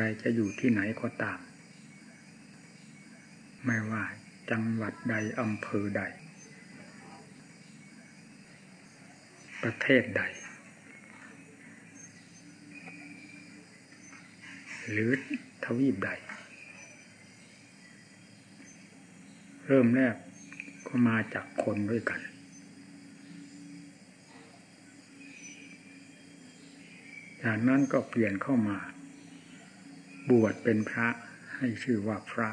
รจะอยู่ที่ไหนก็ตาม ไม่ว่าจังหวัดใดอำเภอใด ประเทศใด หรือทวีปใด เริ่มแรกก็มาจากคนด้วยกัน จากนั้นก็เปลี่ยนเข้ามา บวชเป็นพระให้ชื่อว่าพระ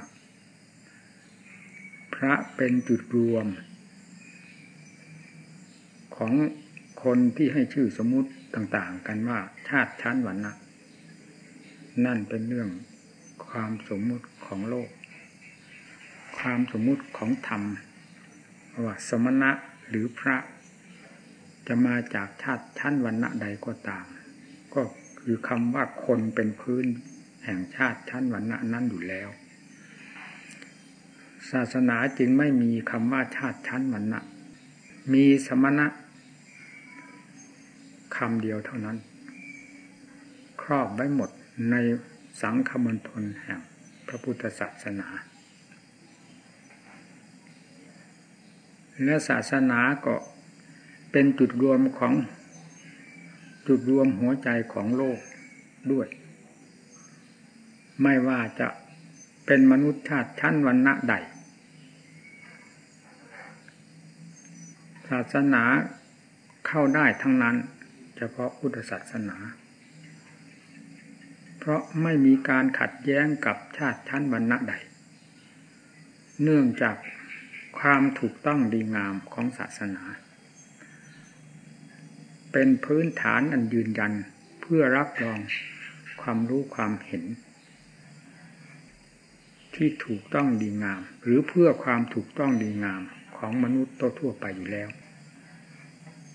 พระเป็นจุดรวม ของคนที่ให้ชื่อสมมุติต่าง ๆ กันว่าชาติชั้นวรรณะนั่นเป็นเรื่องความสมมุติของโลก ความสมมุติของธรรมว่าสมณะหรือพระ จะมาจากชาติชั้นวรรณะใดก็ตาม ก็คือคำว่าคนเป็นพื้น แห่งชาติชั้นวรรณะนั้นอยู่แล้ว ศาสนาจึงไม่มีคำว่าชาติชั้นวรรณะ มีสมณะคำเดียวเท่านั้น ครอบไว้หมดในสังคมณฑลแห่งพระพุทธศาสนา และศาสนาก็เป็นจุดรวมของจุดรวมหัวใจของโลกด้วย ไม่ว่าจะเป็นมนุษย์ชาติชั้นวันณะใด ศาสนาเข้าได้ทั้งนั้น เฉพาะพุทธศาสนา เพราะไม่มีการขัดแย้งกับชาติชั้นวรรณะใด เนื่องจากความถูกต้องดีงามของศาสนา เป็นพื้นฐานอันยืนยันเพื่อรับรองความรู้ความเห็น ที่ถูกต้องดีงาม หรือเพื่อความถูกต้องดีงามของมนุษย์ทั่วไปอยู่แล้ว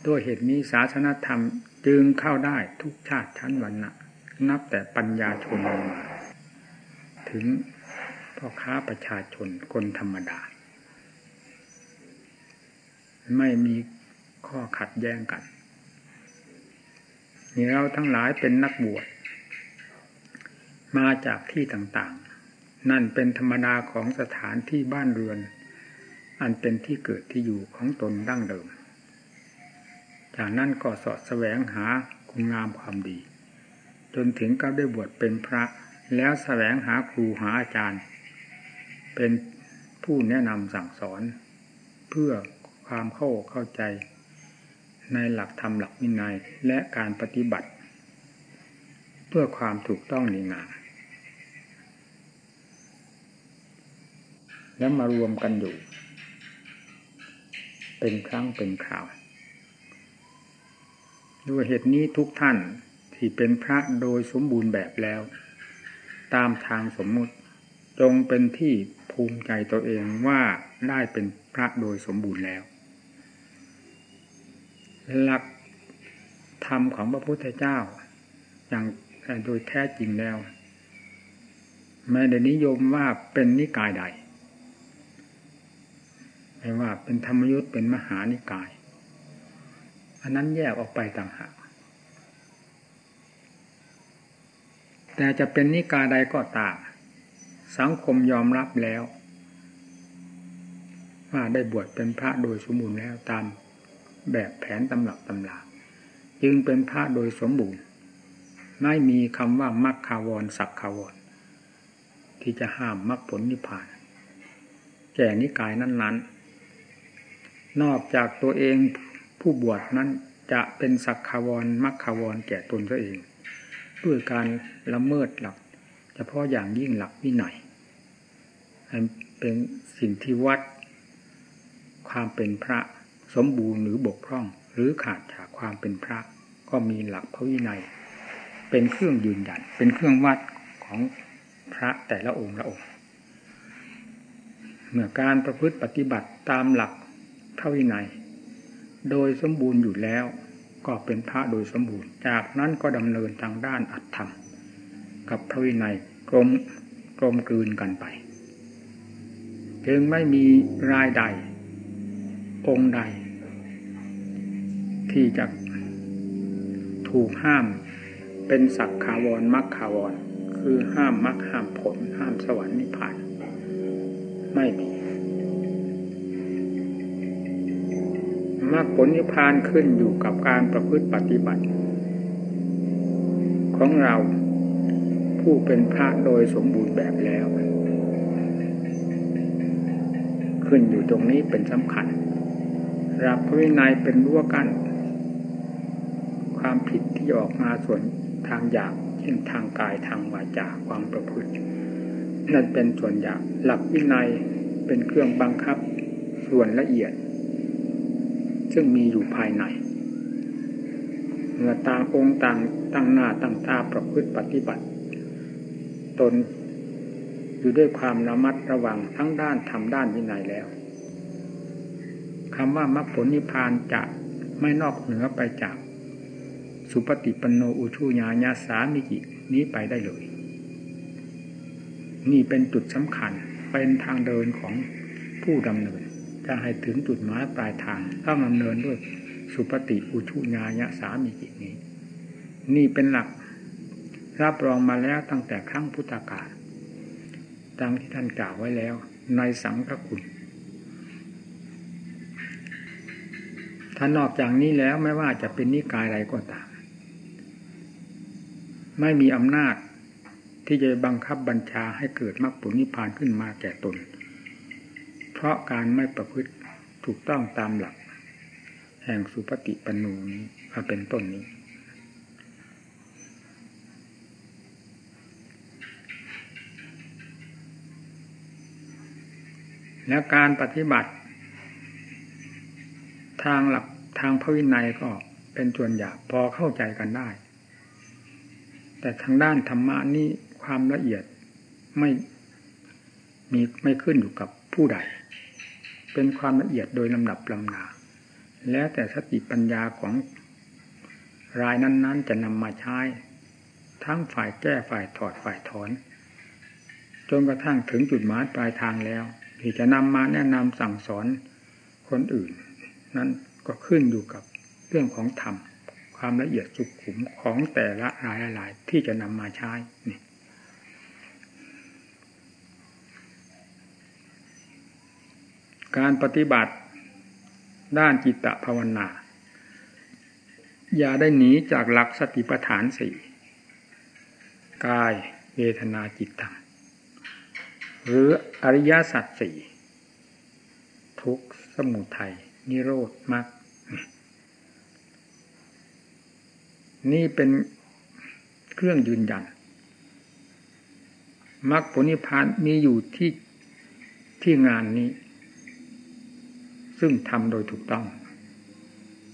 ด้วยเหตุนี้ศาสนธรรมจึงเข้าได้ทุกชาติชั้นวรรณะนับแต่ปัญญาชนลงมาถึงพ่อค้าประชาชนคนธรรมดา ไม่มีข้อขัดแย้งกันนี่เราทั้งหลายเป็นนักบวชมาจากที่ต่างๆ นั่นเป็นธรรมดาของสถานที่บ้านเรือน อันเป็นที่เกิดที่อยู่ของตนดั้งเดิม จากนั้นก็สอดแสวงหาคุณงามความดี จนถึงก็ได้บวชเป็นพระ แล้วแสวงหาครูหาอาจารย์ เป็นผู้แนะนำสั่งสอน เพื่อความเข้าเข้าใจ ในหลักธรรมหลักวินัยและการปฏิบัติ เพื่อความถูกต้องดีงาม แล้วมารวมกันอยู่ เป็นครั้งเป็นคราวด้วยเหตุนี้ทุกท่านที่เป็นพระโดยสมบูรณ์แบบแล้ว ตามทางสมมุติจงเป็นที่ภูมิใจตัวเองว่าได้เป็นพระโดยสมบูรณ์แล้ว หลักธรรมของพระพุทธเจ้า อย่างโดยแท้จริงแล้วไม่ได้นิยมว่าเป็นนิกายใด ไม่ว่าเป็นธรรมยุทธ์เป็นมหานิกาย อันนั้นแยกออกไปต่างหากแต่จะเป็นนิกายใดก็ตามสังคมยอมรับแล้ว ว่าได้บวชเป็นพระโดยสมบูรณ์แล้วตามแบบแผนตำหลักตำลาจึงเป็นพระโดยสมบูรณ์ไม่มีคำว่ามักคาวรสักคาวร ที่จะห้ามมรรคผลนิพพาน แก่นิกายนั้นๆ นอกจากตัวเองผู้บวชนั้นจะเป็นสักขาวรมักขาวรแก่ตนตัวเอง ด้วยการละเมิดหลักเฉพาะอย่างยิ่งหลักวินัยเป็นสิ่งที่วัด ความเป็นพระสมบูรณ์หรือบกพร่อง หรือขาดจากความเป็นพระ ก็มีหลักพระวินัย เป็นเครื่องยืนยัน เป็นเครื่องวัดของพระแต่ละองค์ละองค์เมื่อการประพฤติปฏิบัติตามหลัก พระวินัย โดยสมบูรณ์อยู่แล้วก็เป็นพระโดยสมบูรณ์ จากนั้นก็ดำเนินทางด้านอัตธรรม กับพระวินัยกลมกลมกลืนกันไปจึงไม่มีรายใด องค์ใด ที่จะถูกห้ามเป็นสักขาวรมักขาวร คือห้ามมรรคห้ามผล ห้ามสวรรค์นิพพาน ไม่มี มรรคผลนิพพานขึ้นอยู่กับการประพฤติปฏิบัติ ของเราผู้เป็นพระโดยสมบูรณ์แบบแล้ว ขึ้นอยู่ตรงนี้เป็นสำคัญรับพระวินัยเป็นรั้วกัน้นความผิดที่ออกมาส่วนทางหยาบเช่นทางกายทางวาจาความประพฤตินั่นเป็นส่วนหยาบหลักวินัยเป็นเครื่องบังคับส่วนละเอียด ซึ่งมีอยู่ภายในเมื่อต่างองค์ต่างตั้งหน้าตั้งตาประพฤติปฏิบัติ ตนอยู่ด้วยความระมัดระวังทั้งด้านทำด้านวินัยแล้วคำว่ามรรคผลนิพพานจะไม่นอกเหนือไปจาก สุปฏิปันโนอุชุญาญาสามิจินี้ไปได้เลย นี่เป็นจุดสำคัญเป็นทางเดินของผู้ดำเนิน จะให้ถึงจุดหมายปลายทางต้องดำเนินด้วยสุปฏิอุชุญาญาสามิจินี้ นี่เป็นหลักรับรองมาแล้วตั้งแต่ครั้งพุทธกาลดังที่ท่านกล่าวไว้แล้วในสังฆคุณถ้านอกจากนี้แล้วไม่ว่าจะเป็นนิกายอะไรก็ตาม ไม่มีอำนาจที่จะบังคับบัญชาให้เกิดมรรคผลนิพพานขึ้นมาแก่ตน เพราะการไม่ประพฤติถูกต้องตามหลัก แห่งสุปฏิปนูนี้มาเป็นต้นนี้ และการปฏิบัติ ทางหลักทางพระวินัยก็เป็นส่วนใหญ่พอเข้าใจกันได้ แต่ทางด้านธรรมะนี่ความละเอียดไม่มีไม่ขึ้นอยู่กับผู้ใด เป็นความละเอียดโดยลำดับลำนา แล้วแต่สติปัญญาของรายนั้น ๆ จะนำมาใช้ ทั้งฝ่ายแก้ฝ่ายถอดฝ่ายถอน จนกระทั่งถึงจุดหมายปลายทางแล้ว ที่จะนำมาแนะนำสั่งสอนคนอื่น นั้นก็ขึ้นอยู่กับเรื่องของธรรม ความละเอียดสุขุมของแต่ละรายละลายที่จะนำมาใช้นี่ การปฏิบัติด้านจิตตภาวนา อย่าได้หนีจากหลักสติปัฏฐานสี่กายเวทนาจิตตังหรืออริยสัจสี่ทุกสมุทัยนิโรธมรรคนี่เป็นเครื่องยืนยันมรรคผลนิพพานมีอยู่ที่ที่งานนี้ ซึ่งทำโดยถูกต้อง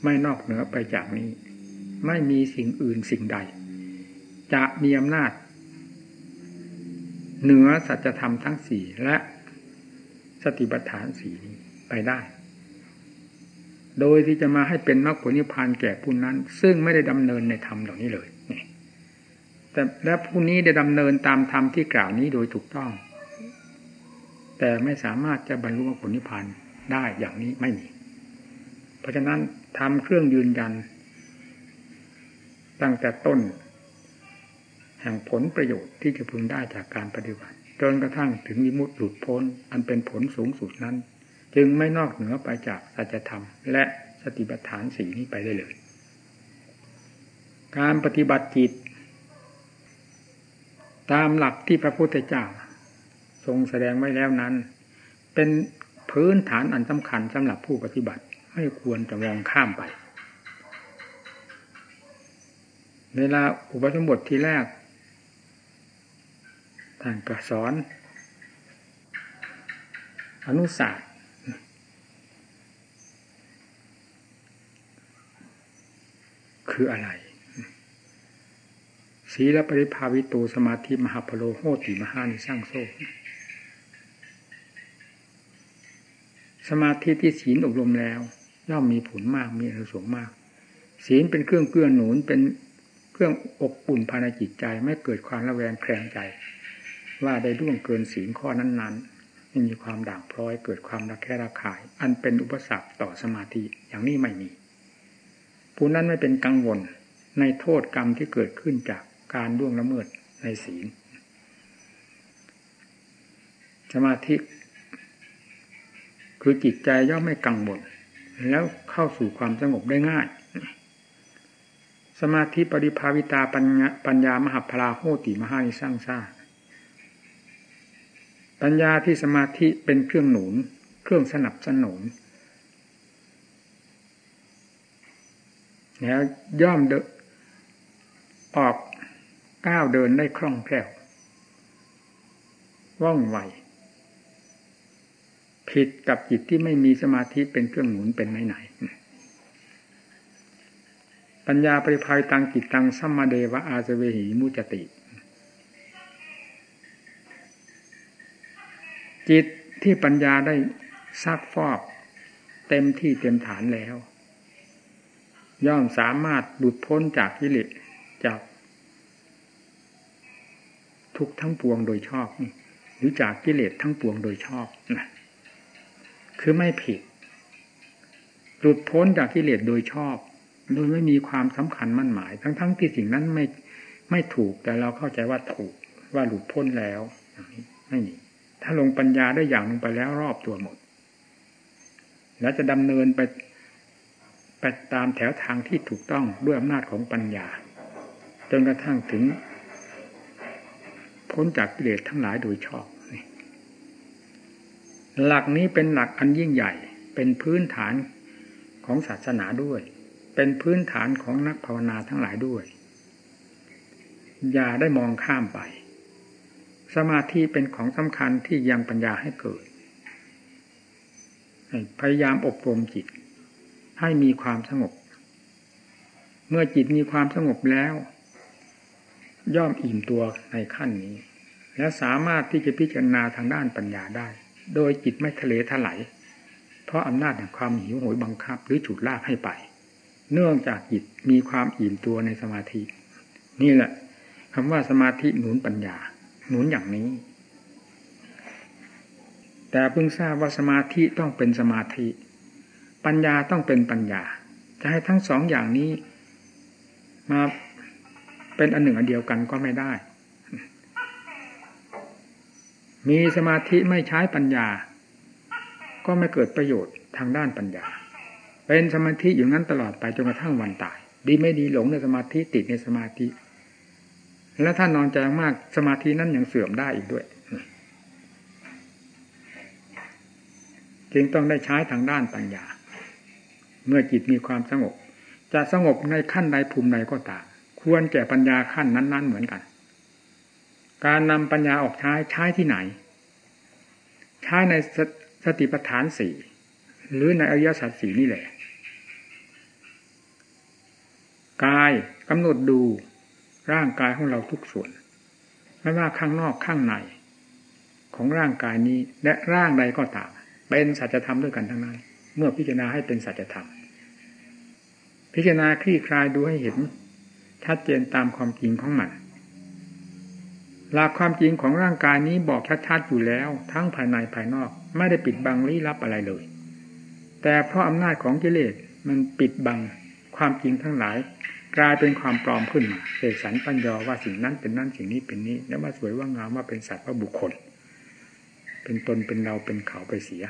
ไม่นอกเหนือไปจากนี้ ไม่มีสิ่งอื่นสิ่งใด จะมีอำนาจ เหนือสัจธรรมทั้งสี่และสติปัฏฐานสี่นี้ไปได้ โดยที่จะมาให้เป็นมรรคผลนิพพานแก่ผู้นั้น ซึ่งไม่ได้ดำเนินในธรรมเหล่านี้เลยแต่และผู้นี้ได้ดำเนินตามธรรมที่กล่าวนี้โดยถูกต้อง แต่ไม่สามารถจะบรรลุมรรคผลนิพพาน ได้อย่างนี้ไม่มี เพราะฉะนั้นทำเครื่องยืนยัน ตั้งแต่ต้น แห่งผลประโยชน์ที่จะพึงได้จากการปฏิบัติจนกระทั่งถึงวิมุตติหลุดพ้น อันเป็นผลสูงสุดนั้น จึงไม่นอกเหนือไปจากสัจธรรม และสติปัฏฐานสีนี้ไปได้เลย การปฏิบัติจิต ตามหลักที่พระพุทธเจ้า ทรงแสดงไว้แล้วนั้น เป็น พื้นฐานอันสำคัญสำหรับผู้ปฏิบัติ ไม่ควรจะมองข้ามไป เวลาอุปสมบทที่แรกท่านก็สอน อนุสาสคืออะไรศีลปริภาวิตูสมาธิมหาพโลโหติมหานิสร้างโซ สมาธิที่ศีลอบรมแล้วย่อมมีผลมากมีอนุสงมาก ศีลเป็นเครื่องเกื้อหนุนเป็นเครื่องอบอุ่นภายในจิตใจไม่เกิดความระแวงแคลงใจ ว่าได้ล่วงเกินศีลข้อนั้นๆไม่มีความด่างพร้อยเกิดความระแคะระคาย อันเป็นอุปสรรคต่อสมาธิอย่างนี้ไม่มีผู้นั้นไม่เป็นกังวลในโทษกรรมที่เกิดขึ้นจากการล่วงละเมิดในศีล สมาธิ คือจิตใจย่อมไม่กังวลแล้วเข้าสู่ความสงบได้ง่าย สมาธิปริภาวิตาปัญญาปัญญามหาพลาโหติมหานิสร้างชาปัญญาที่สมาธิเป็นเครื่องหนุน เครื่องสนับสนุนแล้วย่อมเดออกก้าวเดินได้คล่องแคล่วว่องไว ผิดกับจิตที่ไม่มีสมาธิเป็นเครื่องหนุนเป็นไหนไหนปัญญาปริภายตังจิตตังสัมมาเดวะอาสเวหิมุจติ จิตที่ปัญญาได้ซักฟอกเต็มที่เต็มฐานแล้ว ย่อมสามารถหลุดพ้นจากกิเลสจากทุกทั้งปวงโดยชอบ หรือจากกิเลสทั้งปวงโดยชอบนะ คือไม่ผิด หลุดพ้นจากกิเลสโดยชอบ โดยไม่มีความสำคัญมั่นหมาย ทั้งๆทที่สิ่งนั้นไม่ไม่ถูกแต่เราเข้าใจว่าถูกว่าหลุดพ้นแล้วอย่นี้ไม่มีถ้าลงปัญญาได้อย่างลงไปแล้วรอบตัวหมด แล้วจะดำเนินไปไปตามแถวทางที่ถูกต้องด้วยอำนาจของปัญญา จนกระทั่งถึงพ้นจากกิเลสทั้งหลายโดยชอบ หลักนี้เป็นหลักอันยิ่งใหญ่ เป็นพื้นฐานของศาสนาด้วย เป็นพื้นฐานของนักภาวนาทั้งหลายด้วย อย่าได้มองข้ามไป สมาธิเป็นของสำคัญที่ยังปัญญาให้เกิด พยายามอบรมจิต ให้มีความสงบ เมื่อจิตมีความสงบแล้ว ย่อมอิ่มตัวในขั้นนี้ และสามารถที่จะพิจารณาทางด้านปัญญาได้ โดยจิตไม่ทะเลถลายเพราะอำนาจแห่งความหิวโหยบังคับ หรือฉุดลากให้ไป เนื่องจากจิตมีความอิ่มตัวในสมาธิ นี่แหละคำว่าสมาธิหนุนปัญญา หนุนอย่างนี้ แต่เพิ่งทราบว่าสมาธิต้องเป็นสมาธิ ปัญญาต้องเป็นปัญญา จะให้ทั้งสองอย่างนี้ มาเป็นอันหนึ่งอันเดียวกันก็ไม่ได้ มีสมาธิไม่ใช้ปัญญา ก็ไม่เกิดประโยชน์ทางด้านปัญญา เป็นสมาธิอยู่นั้นตลอดไปจนกระทั่งวันตาย ดีไม่ดีหลงในสมาธิติดในสมาธิ แล้วถ้านอนใจมากสมาธินั้นยังเสื่อมได้อีกด้วย จึงต้องได้ใช้ทางด้านปัญญา เมื่อจิตมีความสงบ จะสงบในขั้นใดภูมิใดก็ตามควรแก่ปัญญาขั้นนั้น ๆ เหมือนกัน การนำปัญญาออกใช้ใช้ที่ไหน ใช้ในสสติปัฏฐานสี่หรือในอริยสัจสี่นี่แหละ กายกำหนดดูร่างกายของเราทุกส่วน ไม่ว่าข้างนอกข้างใน ของร่างกายนี้และร่างใดก็ตามเป็นสัจธรรมด้วยกันทั้งนั้น เมื่อพิจารณาให้เป็นสัจธรรม พิจารณาคลี่คลายดูให้เห็นชัดเจนตามความจริงของมัน หลักความจริงของร่างกายนี้บอกชัดๆอยู่แล้ว ทั้งภายในภายนอก ไม่ได้ปิดบังลี้ลับอะไรเลย แต่เพราะอำนาจของกิเลสมันปิดบังความจริงทั้งหลาย กลายเป็นความปลอมขึ้นมาเสกสรรปัญญาว่าสิ่งนั้นเป็นนั่นสิ่งนี้เป็นนี้ แล้วว่าสวยว่างามว่าเป็นสัตว์ว่าบุคคล เป็นตนเป็นเราเป็นเขาไปเสีย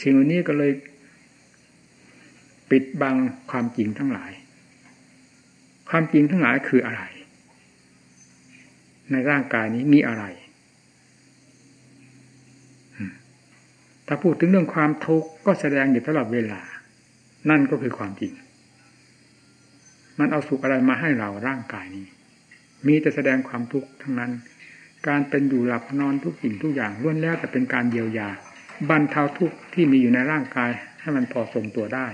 สิ่งเหล่านี้ก็เลย ปิดบังความจริงทั้งหลาย ความจริงทั้งหลายคืออะไร ในร่างกายนี้มีอะไร ถ้าพูดถึงเรื่องความทุกข์ก็แสดงอยู่ตลอดเวลา นั่นก็คือความจริง มันเอาสุขอะไรมาให้เราร่างกายนี้ มีแต่แสดงความทุกข์ทั้งนั้น การเป็นอยู่หลับนอนทุกสิ่งทุกอย่างล้วนแล้วแต่เป็นการเยียวยาบรรเทาทุกข์ที่มีอยู่ในร่างกาย ให้มันพอทรงตัวได้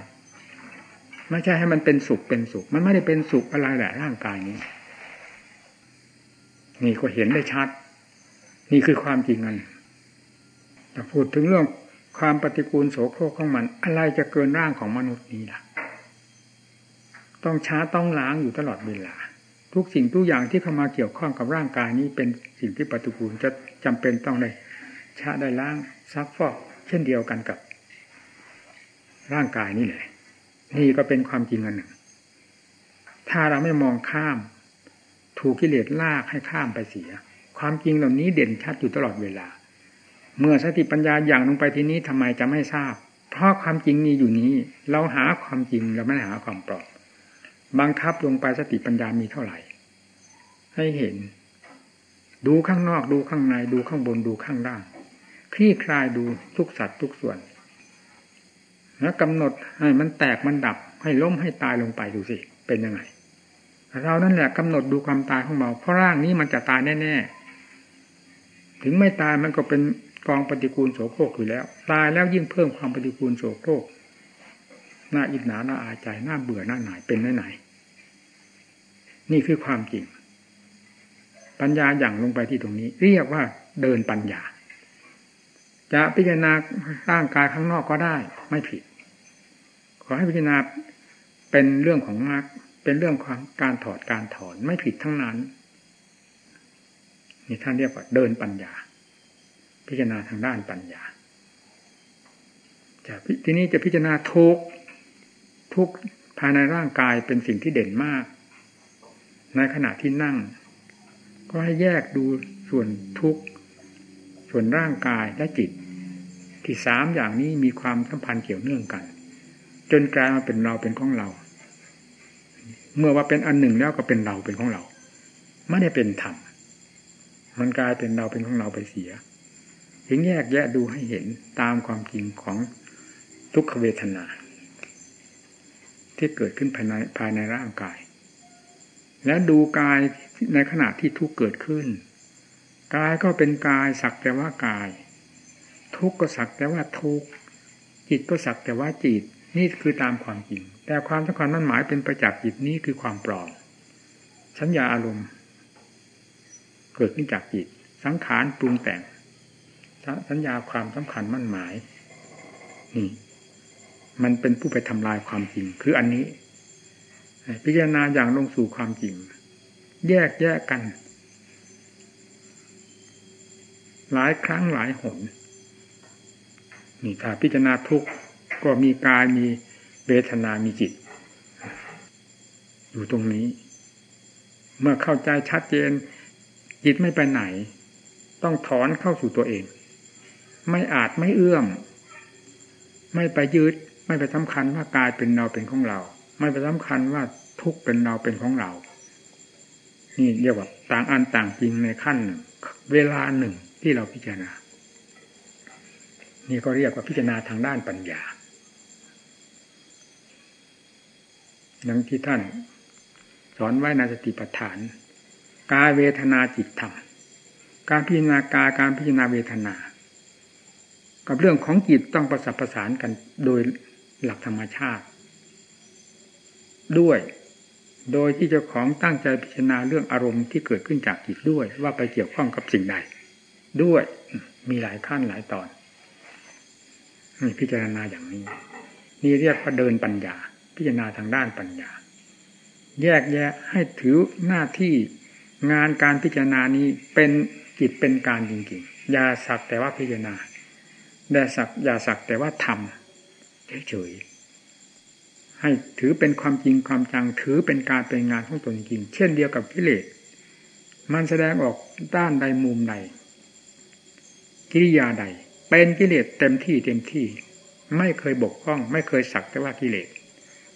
ไม่ใช่ให้มันเป็นสุขเป็นสุข มันไม่ได้เป็นสุขอะไรแหละร่างกายนี้ นี่ก็เห็นได้ชัด นี่คือความจริงอันแต่พูดถึงเรื่องความปฏิกูลโสโครกของมัน อะไรจะเกินร่างของมนุษย์นี้ล่ะ ต้องช้าต้องล้างอยู่ตลอดเวลา ทุกสิ่งทุกอย่างที่เข้ามาเกี่ยวข้องกับร่างกายนี้เป็นสิ่งที่ปฏิกูลจะจำเป็นต้องได้ช้าได้ล้างซักฟอก เช่นเดียวกันกับ ร่างกายนี่แหละนี่ก็เป็นความจริงอันหนึ่ง ถ้าเราไม่มองข้าม ถูกกิเลสลากให้ข้ามไปเสีย ความจริงเหล่านี้เด่นชัดอยู่ตลอดเวลา เมื่อสติปัญญาอย่างลงไปที่นี้ทำไมจะไม่ทราบ เพราะความจริงมีอยู่นี้ เราหาความจริงเราไม่หาความปลอมบังคับลงไปสติปัญญามีเท่าไหร่ ให้เห็น ดูข้างนอกดูข้างในดูข้างบนดูข้างล่างคลี่คลายดูทุกสัตว์ทุกส่วนแล้วกำหนดให้มันแตกมันดับให้ล้มให้ตายลงไปดูสิ เป็นยังไง เรานั่นแหละกำหนดดูความตายของเราเพราะร่างนี้มันจะตายแน่ๆถึงไม่ตายมันก็เป็นกองปฏิกูลโสโครกอยู่แล้ว ตายแล้วยิ่งเพิ่มความปฏิกูลโสโครกน่าอิจฉาน่าอาใจน่าเบื่อน่าหน่ายเป็นไหนไหนนี่คือความจริง ปัญญาอย่างลงไปที่ตรงนี้ เรียกว่าเดินปัญญา จะพิจารณาร่างกายข้างนอกก็ได้ ไม่ผิด ขอให้พิจารณาเป็นเรื่องของมรรค เป็นเรื่องความการถอดการถอนไม่ผิดทั้งนั้น นี่ท่านเรียกว่าเดินปัญญา พิจารณาทางด้านปัญญาจะทีนี้จะพิจารณาทุกทุกภายในร่างกายเป็นสิ่งที่เด่นมาก ในขณะที่นั่ง ก็ให้แยกดูส่วนทุกส่วนร่างกายและจิต ที่สามอย่างนี้มีความสัมพันธ์เกี่ยวเนื่องกัน จนกลายมาเป็นเราเป็นของเรา เมื่อว่าเป็นอันหนึ่งแล้วก็เป็นเราเป็นของเรา ไม่ได้เป็นธรรมมันกลายเป็นเราเป็นของเราไปเสีย ถึงแยกแยะดูให้เห็นตามความจริงของทุกขเวทนา ที่เกิดขึ้นภายในภายในร่างกาย และดูกายในขณะที่ทุกเกิดขึ้น กายก็เป็นกายสักแต่ว่ากาย ทุกก็สักแต่ว่าทุกจิตก็สักแต่ว่าจิต นี่คือตามความจริง แต่ความสำคัญมันหมายเป็นประจักษ์จิตนี้คือความปลอมสัญญาอารมณ์ เกิดขึ้นจากจิต สังขารปรุงแต่ง สัญญาความสำคัญมั่นหมาย นี่ มันเป็นผู้ไปทำลายความจริง คืออันนี้ พิจารณาอย่างลงสู่ความจริง แยกแยกกัน หลายครั้งหลายหนนี่ถ้าพิจารณาทุกข์ก็มีกายมี เวทนามีจิต อยู่ตรงนี้ เมื่อเข้าใจชัดเจน จิตไม่ไปไหน ต้องถอนเข้าสู่ตัวเอง ไม่อาจไม่เอื้อม ไม่ไปยึดไม่ไปสำคัญว่ากายเป็นเราเป็นของเรา ไม่ไปสำคัญว่าทุกเป็นเราเป็นของเรา นี่เรียกว่า ต่างอันต่างจริงในขั้นหนึ่งเวลาหนึ่งที่เราพิจารณา นี่ก็เรียกว่าพิจารณาทางด้านปัญญา ดังที่ท่าน สอนไว้ในสติปัฏฐาน กายเวทนาจิตธรรม การพิจารณากายการพิจารณาเวทนา กับเรื่องของจิตต้องประสับประสานกันโดยหลักธรรมชาติ ด้วย โดยที่เจ้าของตั้งใจพิจารณาเรื่องอารมณ์ที่เกิดขึ้นจากจิตด้วย ว่าไปเกี่ยวข้องกับสิ่งใด ด้วยมีหลายขั้นหลายตอนพิจารณาอย่างนี้ นี่เรียกว่าเดินปัญญา พิจารณาทางด้านปัญญา แยกแยะให้ถือหน้าที่งานการพิจารณานี้เป็นกิจเป็นการจริงๆอย่าสักแต่ว่าพิจารณาแต่สักอย่าสักแต่ว่าทำเฉยๆให้ถือเป็นความจริงความจังถือเป็นการเป็นงานของตนจริงเช่นเดียวกับกิเลสมันแสดงออกด้านใดมุมใดกิริยาใด เป็นกิเลสเต็มที่เต็มที่ ไม่เคยบกพร่อง ไม่เคยสักแต่ว่ากิเลส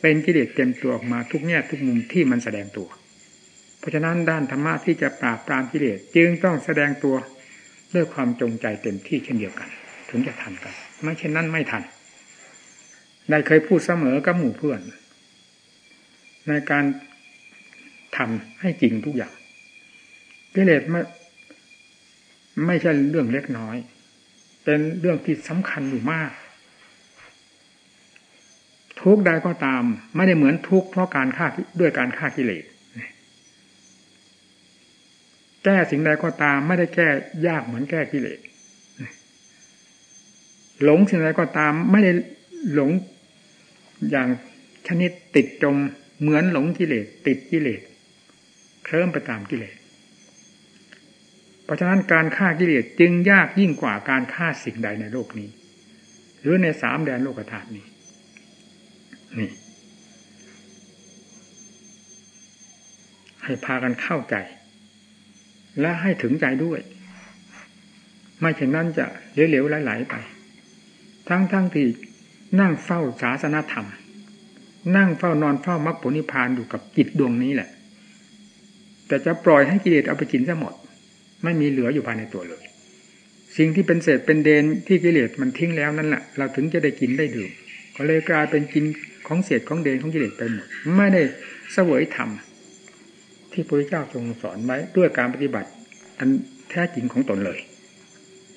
เป็นกิเลสเต็มตัวออกมาทุกแง่ทุกมุมที่มันแสดงตัว เพราะฉะนั้นด้านธรรมะที่จะปราบปรามกิเลสจึงต้องแสดงตัวด้วยความจงใจเต็มที่เช่นเดียวกัน ถึงจะทันกัน ไม่เช่นนั้นไม่ทันได้เคยพูดเสมอกับหมู่เพื่อน ในการทำให้จริงทุกอย่างกิเลสไม่ไม่ใช่เรื่องเล็กน้อย เป็นเรื่องที่สำคัญอยู่มาก ทุกใดก็ตาม ไม่ได้เหมือนทุกเพราะการฆ่าด้วยการฆ่ากิเลสแก้สิ่งใดก็ตาม ไม่ได้แก้ยากเหมือนแก้กิเลสหลงสิ่งใดก็ตาม ไม่ได้หลงอย่างชนิดติดจมเหมือนหลงกิเลสติดกิเลสเคลิ้มไปตามกิเลสเพราะฉะนั้นการฆ่ากิเลสจึงยากยิ่งกว่าการฆ่าสิ่งใดในโลกนี้ หรือในสามแดนโลกธาตุนี้ นี่ให้พากันเข้าใจ และให้ถึงใจด้วย ไม่เช่นนั้นจะเหลวๆไหลๆไป ทั้งๆทที่นั่งเฝ้าศาสนธรรม นั่งเฝ้านอนเฝ้ามรรคผลนิพพานอยู่กับจิตดวงนี้แหละ แต่จะปล่อยให้กิเลสเอาไปกินซะหมด ไม่มีเหลืออยู่ภายในตัวเลย สิ่งที่เป็นเศษเป็นเดนที่กิเลสมันทิ้งแล้วนั่นแหละเราถึงจะได้กินได้ดื่มก็เลยกลายเป็นกิน ของเศษของเดนของกิเลสไปหมดไม่ได้เสวยธรรมที่พระเจ้าทรงสอนไว้ด้วยการปฏิบัติ อันแท้จริงของตนเลย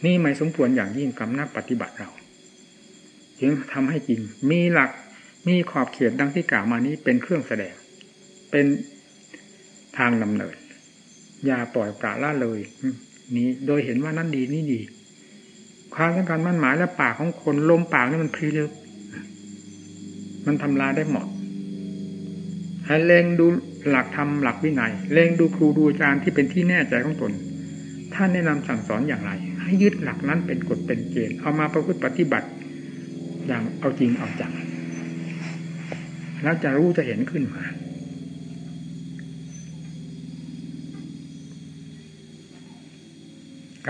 นี่ไม่สมควรอย่างยิ่งกับนักปฏิบัติเราจึงทำให้จริงมีหลักมีขอบเขตดังที่กล่าวมานี้เป็นเครื่องแสดง เป็นทางดำเนินอย่าปล่อยปละละเลยนี้โดยเห็นว่านั่นดีนี่ดี ความสำคัญมั่นหมายและปากของคนลมปากนี่มันพลีลึก มันทำลายได้หมด ให้เล็งดูหลักธรรมหลักวินัย เล็งดูครูดูอาจารย์ที่เป็นที่แน่ใจของตน ท่านแนะนำสั่งสอนอย่างไร ให้ยึดหลักนั้นเป็นกฎเป็นเกณฑ์เอามาประพฤติปฏิบัติ อย่างเอาจริงเอาจังแล้วจะรู้จะเห็นขึ้นมา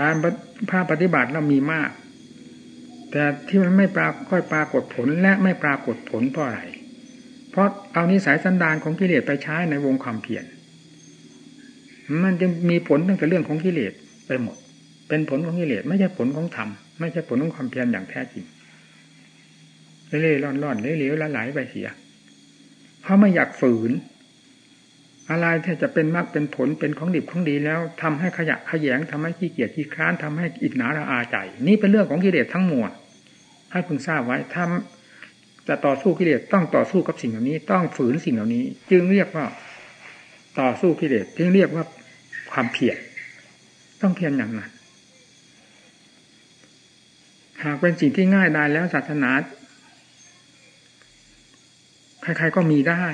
การภาพปฏิบัติเรามีมาก แต่ที่มันไม่ปราค่อยปรากฏผลและไม่ปรากฏผลเพราะอะไร เพราะเอานิสัยสันดานของกิเลสไปใช้ในวงความเพียร มันจึงมีผลตั้งแต่เรื่องของกิเลสไปหมด เป็นผลของกิเลสไม่ใช่ผลของธรรม ไม่ใช่ผลของความเพียรอย่างแท้จริง เล่ๆร่อนๆเละๆไหลๆไปเสีย เพราะไม่อยากฝืน อะไรที่จะเป็นมรรคเป็นผลเป็นของดิบของดีแล้วทำให้ขยะขยงทำให้ขี้เกียจขี้คร้านทำให้อิจนาระอาใจ นี่เป็นเรื่องของกิเลสทั้งมวล ให้พึงทราบไว้ทำจะต่อสู้กิเลสต้องต่อสู้กับสิ่งเหล่านี้ ต้องฝืนสิ่งเหล่านี้ จึงเรียกว่าต่อสู้กิเลสจึงเรียกว่าความเพียรต้องเพียรอย่างนั้นหากเป็นสิ่งที่ง่ายได้แล้วศาสนาใครๆก็มีได้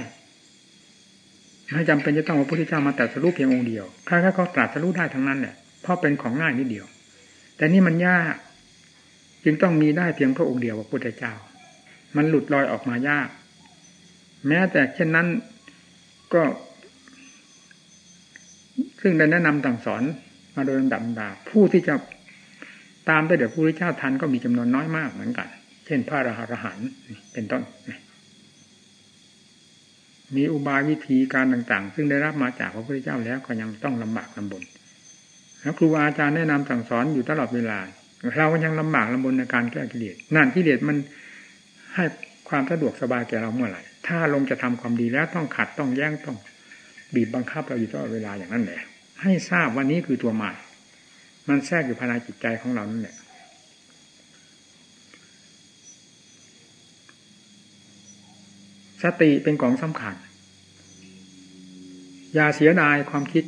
ไม่จำเป็นจะต้องพระพุทธเจ้ามาแต่สรุปเพียงองค์เดียวใครๆก็ตรัสรู้ได้ทั้งนั้นแหละเพราะเป็นของง่ายนิดเดียว แต่นี่มันยาก จึงต้องมีได้เพียงพระองค์เดียวพระพุทธเจ้า มันหลุดลอยออกมายาก แม้แต่เช่นนั้นก็ ซึ่งได้แนะนำต่างสอนมาโดยลำดับดาผู้ที่จะตามได้เดี๋ยวผู้ริเจ้าทันก็มีจำนวนน้อยมากเหมือนกัน เช่นพระอรหันต์เป็นต้นมีอุบายวิธีการต่าง ๆ ซึ่งได้รับมาจากพระพุทธเจ้าแล้วก็ยังต้องลำบากลำบนแล้วครูอาจารย์แนะนำสั่งสอนอยู่ตลอดเวลา เราก็ยังลำบากลำบนในการแก้กิเลสนั่นกิเลสมันให้ความสะดวกสบายแก่เราเมื่อไหร่ถ้าลงจะทำความดีแล้วต้องขัดต้องแย่งต้อง บีบบังคับเราอยู่ตลอดเวลาอย่างนั้นแหละให้ทราบวันนี้คือตัวมายมันแทรกอยู่ภายในจิตใจของเรานั่นแหละสติเป็นของสำคัญ อย่าเสียดายความคิด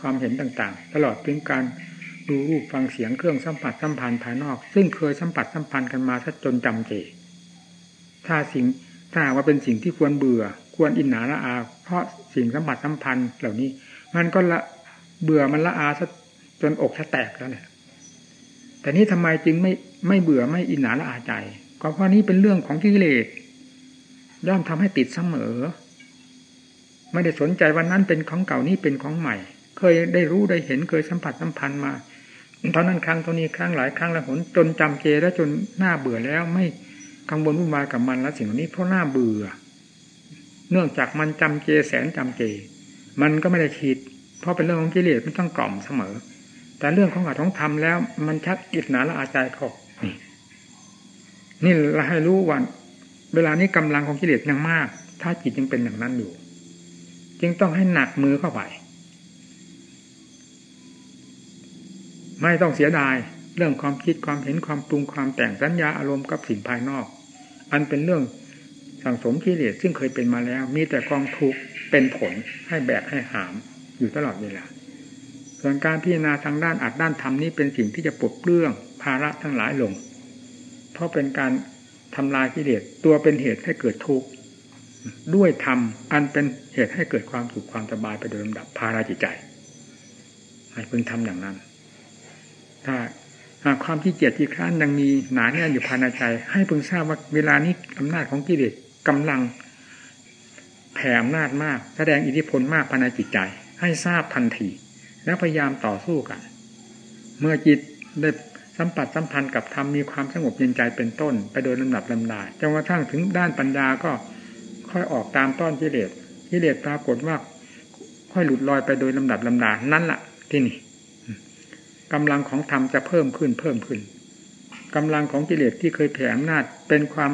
ความเห็นต่าง ๆ ตลอดถึงการ ดูรูปฟังเสียงเครื่องสัมผัสสัมพันธ์ภายนอก ซึ่งเคยสัมผัสสัมพันธ์กันมาซะจนจำเจ ถ้าสิ่งถ้าว่าเป็นสิ่งที่ควรเบื่อ ควรอินหนาละอา เพราะสิ่งสัมผัสสัมพันธ์เหล่านี้ มันก็ละเบื่อมันละอาซะจนอกจะแตกแล้วเนี่ยแต่นี้ทำไมจึงไม่ไม่เบื่อไม่อินหนาละอาใจ ก็เพราะนี้เป็นเรื่องของกิเลสย่อมทำให้ติดเสมอ ไม่ได้สนใจวันนั้นเป็นของเก่านี้เป็นของใหม่ เคยได้รู้ได้เห็นเคยสัมผัสสัมพันธ์มา เท่านั้นครั้งเท่านี้ครั้งหลายครั้งล้วผลจนจำเจแล้วจนหน้าเบื่อแล้วไม่กังวลวุ่นวายกับมันแล้วสิ่งนี้เพราะหน้าเบื่อ เนื่องจากมันจำเจแสนจำเจ มันก็ไม่ได้คิด เพราะเป็นเรื่องของกิเลสมันต้องกล่อมเสมอ แต่เรื่องของอัตของธรรมแล้ว มันชักอิจนาละอาใจเขานี่นี่เราให้รู้ว่าเวลานี้กำลังของกิเลสยังมาก ถ้าจิตยังเป็นอย่างนั้นอยู่ จึงต้องให้หนักมือเข้าไป ไม่ต้องเสียดายเรื่องความคิดความเห็นความปรุงความแต่งสัญญาอารมณ์กับสิ่งภายนอก อันเป็นเรื่องสังสมกิเลสซึ่งเคยเป็นมาแล้ว มีแต่กองทุกเป็นผลให้แบกให้หามอยู่ตลอดเวลาส่วนการพิจารณาทางด้านอัดด้านธรรมนี้เป็นสิ่งที่จะปลดเปลื้องภาระทั้งหลายลง เพราะเป็นการทำลายกิเลสตัวเป็นเหตุให้เกิดทุกข์ด้วยธรรมอันเป็นเหตุให้เกิดความสุขความสบายไปโดยลำดับภาราจิตใจให้พึงทำอย่างนั้น หากความที่เกียจที่คร้านยังมีหนาแน่นอยู่ภายในใจ ให้พึงทราบว่าเวลานี้อำนาจของกิเลสกำลังแผ่อำนาจมาก แสดงอิทธิพลมากภายในจิตใจ ให้ทราบทันที แล้วพยายามต่อสู้กัน เมื่อจิตได้สัมผัสสัมพันธ์กับธรรมมีความสงบเย็นใจเป็นต้น ไปโดยลำดับลำดาจนกระทั่งถึงด้านปัญญาก็ค่อยออกตามต้อนกิเลสกิเลสปรากฏว่าค่อยหลุดลอยไปโดยลำดับลำดานั่นละ่ะที่นี่ กำลังของธรรมจะเพิ่มขึ้นเพิ่มขึ้นกำลังของกิเลสที่เคยแผ่อำนาจ เป็นความ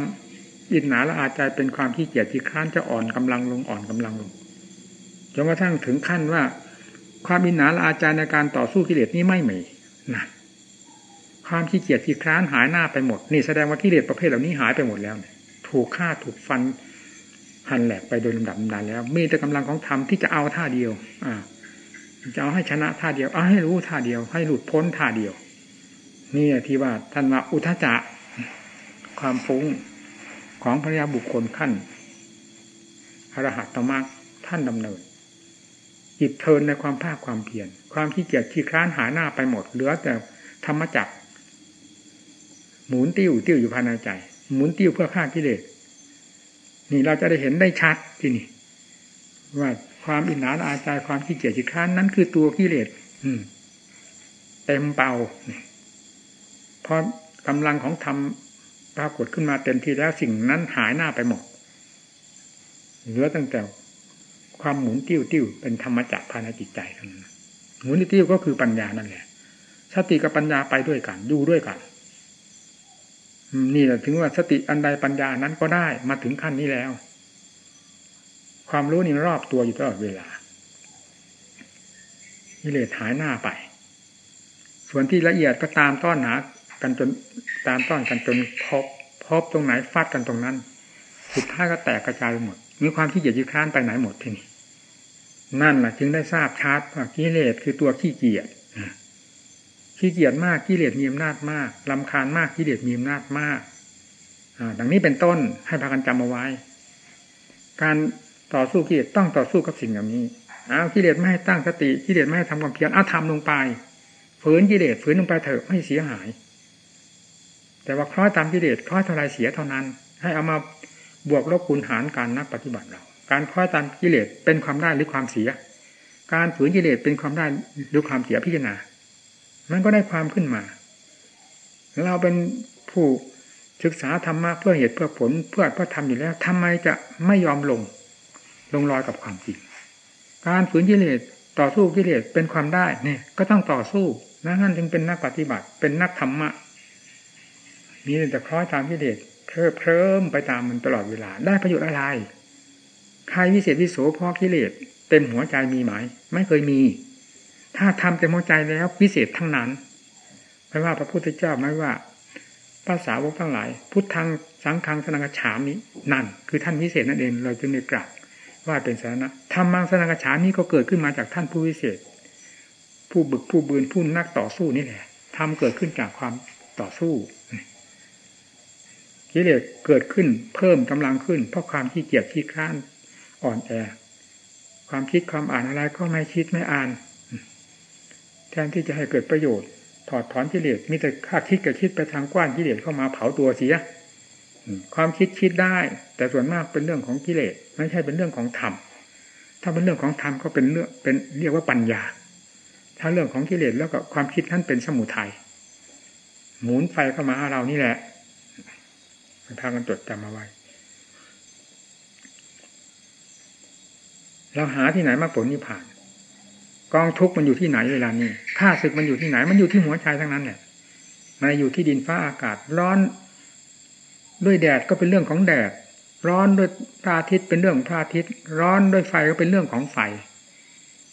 อินหนาละอาใจเป็นความขี้เกียจที่ค้านจะอ่อนกำลังลงอ่อนกำลังลงจนกระทั่งถึงขั้นว่า ความอินหนาละอาใจในการต่อสู้กิเลสนี้ไม่มีนะความขี้เกียจที่ค้านหายหน้าไปหมด นี่แสดงว่ากิเลสประเภทเหล่านี้หายไปหมดแล้วถูกฆ่าถูกฟันหันแหลกไปโดยลำดับลำดาแล้ว มีแต่กำลังของธรรมที่จะเอาท่าเดียว อ่า จะเอาให้ชนะท่าเดียวเอาให้รู้ท่าเดียว ให้หลุดพ้นท่าเดียว นี่ที่ว่าท่านว่าอุทจะความฟุ้งของพระยาบุคคลขั้นอรหัตตมรรคท่านดำเนินจิตเทินในความภาคความเพียรความขี้เกียจขี้คร้านหาหน้าไปหมดเหลือแต่ธรรมจักรหมุนติ้วติ้วอยู่ภายในใจ หมุนติ้วเพื่อฆ่ากิเลสนี่เราจะได้เห็นได้ชัดที่นี่ ว่า ความอินหนาอาใจความขี้เกียจขี้คร้านนั้นคือตัวกิเลสอืมเต็มเป่าเพราะกำลังของธรรมปรากฏขึ้นมาเต็มทีแล้วสิ่งนั้นหายหน้าไปหมดเหลือตั้งแต่ความหมุนติ้วติ้วเป็นธรรมจักรภายในจิตใจเท่านั้นหมุนติ้วก็คือปัญญานั่นแหละสติกับปัญญาไปด้วยกันอยู่ด้วยกันนี่แหละถึงว่าสติอันใดปัญญานั้นก็ได้มาถึงขั้นนี้แล้ว ความรู้นี่รอบตัวอยู่ตลอดเวลากิเลสหายหน้าไป ส่วนที่ละเอียดก็ตามต้อนหากันจนตามต้อนกันจนพบพบตรงไหนฟาดกันตรงนั้น สุดท้ายก็แตกกระจายไปหมด มีความที่เกียจยึดค้านไปไหนหมดทีนี้นั่นแหละจึงได้ทราบชัดว่ากิเลสคือตัวขี้เกียจขี้เกียจมากกิเลสมีอำนาจมากลำคาญมากกิเลสมีอำนาจมากดังนี้เป็นต้นให้พากันจำเอาไว้ การ ต่อสู้กิเลสต้องต่อสู้กับสิ่งเหล่านี้เอากิเลสไม่ให้ตั้งสติกิเลสไม่ให้ทำความเพียรเอาทำลงไปฝืนกิเลสฝืนลงไปเถอะไม่เสียหาย แต่ว่าคล้อยตามกิเลสคล้อยเท่าไรเสียเท่านั้น ให้เอามาบวกลบคูณหารการนักปฏิบัติเรา การคล้อยตามกิเลสเป็นความได้หรือความเสีย การฝืนกิเลสเป็นความได้หรือความเสียพิจารณา มันก็ได้ความขึ้นมา เราเป็นผู้ศึกษาธรรมะเพื่อเหตุเพื่อผลเพื่อเพื่อทำอยู่แล้วทำไมจะไม่ยอมลง ลงรอยกับความจริงการฝืนกิเลสต่อสู้กิเลสเป็นความได้เนี่ยก็ต้องต่อสู้นั่นจึงเป็นนักปฏิบัติ เป็นนักธรรมะ มีแต่คล้อยตามกิเลสเพิ่มเพิ่มไปตามมันตลอดเวลา ได้ประโยชน์อะไร ใครวิเศษวิโสพราะกิเลสเต็มหัวใจมีไหม ไม่เคยมี ถ้าทำเต็มหัวใจแล้ววิเศษทั้งนั้นไม่ว่าพระพุทธเจ้าไม่ว่าภาษาวกทั้งหลาย พุทธังสังฆังสนังฉามินั่น คือท่านวิเศษนั่นเองเราจึงได้กราบ ว่าเป็นสาระธรรมังสนังฉามิก็เกิดขึ้นมาจากท่านผู้วิเศษ ผู้บึกผู้บืนผู้นักต่อสู้นี่แหละทำเกิดขึ้นจากความต่อสู้กิเลสเกิดขึ้นเพิ่มกำลังขึ้น เพราะความขี้เกียจขี้ค้านอ่อนแอ ความคิดความอ่านอะไรก็ไม่คิดไม่อ่าน แทนที่จะให้เกิดประโยชน์ ถอดถอนกิเลสมีแต่ข้าคิดกับคิดไปทางกว้านกิเลสเข้ามาเผาตัวเสีย ความคิดคิดได้ แต่ส่วนมากเป็นเรื่องของกิเลสไม่ใช่เป็นเรื่องของธรรมถ้าเป็นเรื่องของธรรมก็เป็นเรื่องเป็นเรียกว่าปัญญา ถ้าเรื่องของกิเลสแล้วก็ความคิดนั้นเป็นสมุทยัยหมุนไฟเข้ามาหาเรานี่แหละพากันจดจำเอาไว้ เราหาที่ไหนมาผลนิพพาน กองทุกข์มันอยู่ที่ไหนเวลานี้ข้าศึกมันอยู่ที่ไหน มันอยู่ที่หัวใจทั้งนั้นเนี่ยมาอยู่ที่ดินฟ้าอากาศ ร้อน ด้วยแดดก็เป็นเรื่องของแดด ร้อนด้วยพระอาทิตย์เป็นเรื่องของพระอาทิตย์ ร้อนด้วยไฟก็เป็นเรื่องของไฟ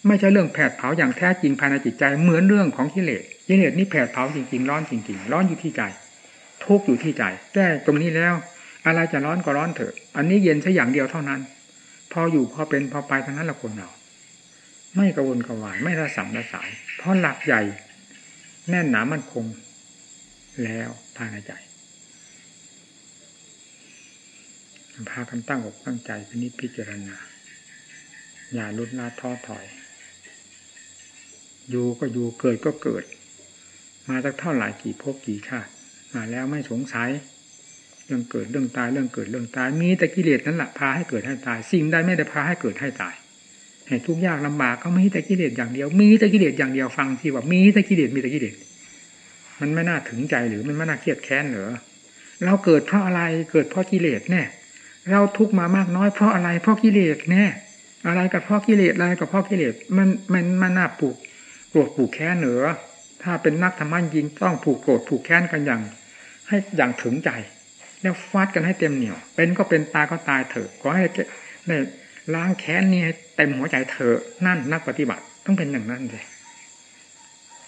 ไม่ใช่เรื่องแผดเผาอย่างแท้จริงภายในจิตใจเหมือนเรื่องของกิเลสกิเลสนี่แผดเผาจริงๆ ร้อนจริง ๆ ร้อนอยู่ที่ใจทุกอยู่ที่ใจแต่ตรงนี้แล้ว อะไรจะร้อนก็ร้อนเถอะ อันนี้เย็นแค่อย่างเดียวเท่านั้น พออยู่พอเป็นพอไปทั้งนั้นละคนเราไม่กระวนกระวายไม่ระสัมระสายเพราะหลักใหญ่ แน่นหนามั่นคง แล้วภายในใจ พากันตั้งอกตั้งใจพินิจพิจารณา อย่าลุดลาท้อถอย อยู่ก็อยู่เกิดก็เกิด มาจากเท่าไหร่กี่ภพกี่ชาติมาแล้วไม่สงสัยเรื่องเกิดเรื่องตายเรื่องเกิดเรื่องตายมีแต่กิเลสนั่นแหละพาให้เกิดให้ตาย สิ่งใดไม่ได้พาให้เกิดให้ตายให้ทุกยากลำบากก็มีแต่กิเลสอย่างเดียว มีแต่กิเลสอย่างเดียวฟังทีว่ามีแต่กิเลสมีแต่กิเลสมันไม่น่าถึงใจหรือมันไม่น่าเครียดแค้นเหรอเราเกิดเพราะอะไรเกิดเพราะกิเลสแน่ เราทุกมามากน้อยเพราะอะไรเพราะกิเลสแน่อะไรกับเพราะกิเลสอะไรกับเพราะกิเลสมันมันมันน่าผูกโกรธผูกแค้นเหนือ ถ้าเป็นนักธรรมะยิงต้องผูกโกรธผูกแค้นกันอย่าง ให้อย่างถึงใจ แล้วฟาดกันให้เต็มเหนียว เป็นก็เป็นตายก็ตายเถอะขอให้ได้ล้างแค้นนี้ให้เต็มหัวใจเถอะนั่นนักปฏิบัติต้องเป็นอย่างนั้นเลย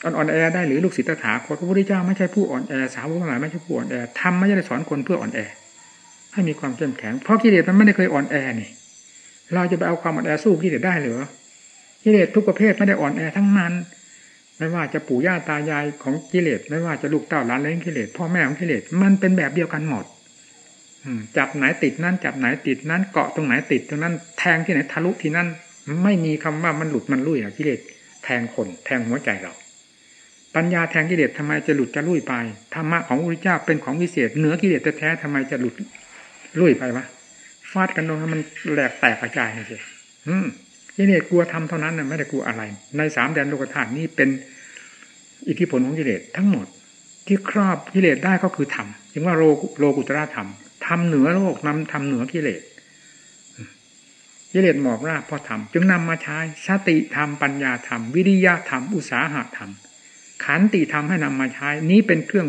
อ่อนแอได้หรือลูกศิษย์ตถาคตพระพุทธเจ้าไม่ใช่ผู้อ่อนแอสาวกทั้งหลายไม่ใช่ผู้อ่อนแอทำไม่ได้สอนคนเพื่ออ่อนแอ ให้มีความเข้มแข็ง เพราะกิเลสมันไม่ได้เคยอ่อนแอนี่เราจะไปเอาความอ่อนแอสู้กิเลสได้หรือกิเลสทุกประเภทไม่ได้อ่อนแอทั้งนั้น ไม่ว่าจะปู่ย่าตายายของกิเลสไม่ว่าจะลูกเต้าหลานเลี้ยงกิเลสพ่อแม่ของกิเลสมันเป็นแบบเดียวกันหมดจับไหนติดนั่นจับไหนติดนั้นเกาะตรงไหนติดตรงนั้น แทงที่ไหนทะลุที่นั่นไม่มีคำว่ามันหลุดมันลุ่ยนะกิเลสแทงคน แทงหัวใจเรา ปัญญาแทงกิเลสทำไมจะหลุดจะลุ่ยไปธรรมะของพระพุทธเจ้าเป็นของวิเศษเหนือกิเลสแท้ๆทำไมจะหลุด ลุ่ยไปวะฟาดกันตรงนั้นมันแหลกแตกกระจายเลยอืมกิเลสกลัวทำเท่านั้นนะไม่ได้กลัวอะไร ในสามแดนโลกธาตุนี้เป็นอิทธิพลของกิเลสทั้งหมด ที่ครอบกิเลสได้ก็คือธรรมจึงว่าโลโลกุตระธรรมทำเหนือโลกนำทำเหนือกิเลสกิเลสหมอกราบพอทำจึงนำมาใช้สติธรรมปัญญาธรรม วิริยะธรรม อุตสาหะธรรมขันติธรรมให้นำมาใช้ นี้เป็นเครื่อง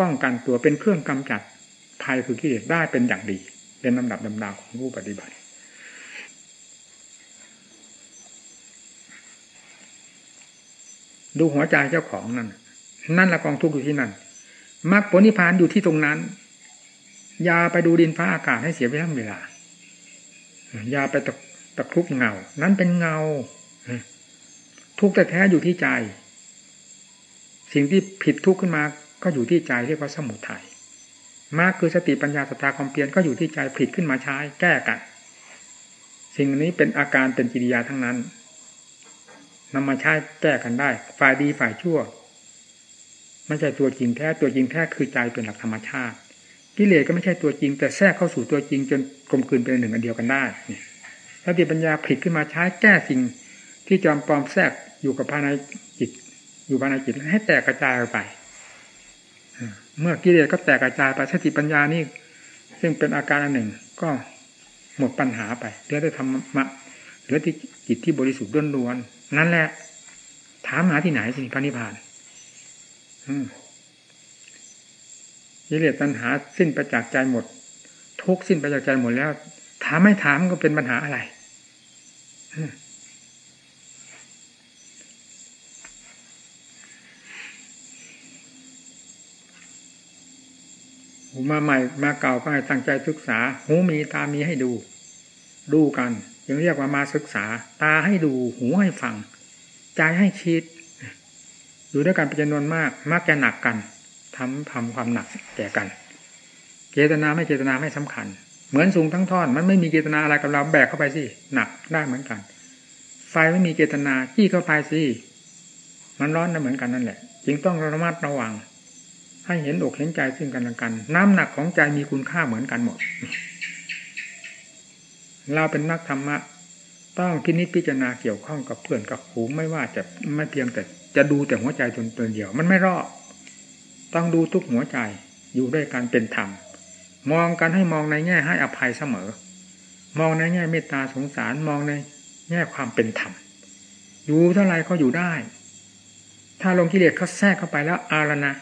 ป้องกันตัวเป็นเครื่องกำจัด ภัยคือกิเลสได้เป็นอย่างดี เป็นลำดับลำดาของผู้ปฏิบัติ ดูหัวใจเจ้าของนั่นนั่นละกองทุกข์อยู่ที่นั่นมรรคผลนิพพานอยู่ที่ตรงนั้น อย่าไปดูดินฟ้าอากาศให้เสียเวลาเวลาอย่าไปตะตะครุบเงา นั้นเป็นเงา ทุกแต่แท้อยู่ที่ใจ สิ่งที่ผิดทุกข์ขึ้นมา ก็อยู่ที่ใจเรียกว่าสมุทยัย มากคือสติปัญญาสตาความเพียรก็อยู่ที่ใจผิดขึ้นมาใช้แก้กัน สิ่งนี้เป็นอาการเป็นกิริยาทั้งนั้นนำมาใช้แก้กันได้ ฝ่ายดีฝ่ายชั่วไม่ใช่ตัวจริงแท้ตัวจริงแท้คือใจเป็นหลักธรรมชาติกิเลสก็ไม่ใช่ตัวจริง แต่แทรกเข้าสู่ตัวจริงจนกลมกลืนเป็นหนึ่งอันเดียวกันได้สติปัญญาผิดขึ้นมาใช้แก้สิ่งที่จอมปลอมแทรกอยู่กับภายในจิต อยู่ภายในจิตให้แตกกระจายออกไป เมื่อกิเลสก็แตกกระจายไปสติปัญญานี่ซึ่งเป็นอาการอันหนึ่งก็หมดปัญหาไปเหลือแต่ธรรมะเหลือที่จิตที่บริสุทธิ์ล้วนๆนั่นแหละ ถามหาที่ไหนสิพระนิพพานกิเลสตัณหาสิ้นประจากใจหมด ทุกสิ้นประจากใจหมดแล้ว ถามไม่ถามก็เป็นปัญหาอะไร มาใหม่มาเก่าก็ให้ตั้งใจศึกษา หูมีตามีให้ดู ดูกันยังเรียกว่ามาศึกษา ตาให้ดูหูให้ฟัง ใจให้คิด อยู่ด้วยกันเป็นจำนวนมาก มักจะหนักกันทำทำความหนักแก่กัน เจตนาไม่เจตนาไม่สำคัญ เหมือนสูงทั้งท่อน มันไม่มีเจตนาอะไรกับเราแบกเข้าไปสิหนักได้เหมือนกัน ไฟไม่มีเจตนาจี้เข้าไปสิมันร้อนได้เหมือนกันนั่นแหละ จึงต้องระมัดระวัง ให้เห็นอกเห็นใจซึ่งกันและกัน น้ำหนักของใจมีคุณค่าเหมือนกันหมด เราเป็นนักธรรมะ ต้องพินิจพิจารณาเกี่ยวข้องกับเพื่อนกับผูไม่ว่าจะไม่เพียงแต่จะดูแต่หัวใจตนตนเดียว มันไม่รอดต้องดูทุกหัวใจอยู่ด้วยการเป็นธรรม มองกันให้มองในแง่ให้อภัยเสมอ มองในแง่เมตตาสงสารมองในแง่ความเป็นธรรมอยู่เท่าไรก็อยู่ได้ ถ้าลงกิเลสเขาแทรกเข้าไปแล้วอาละนะ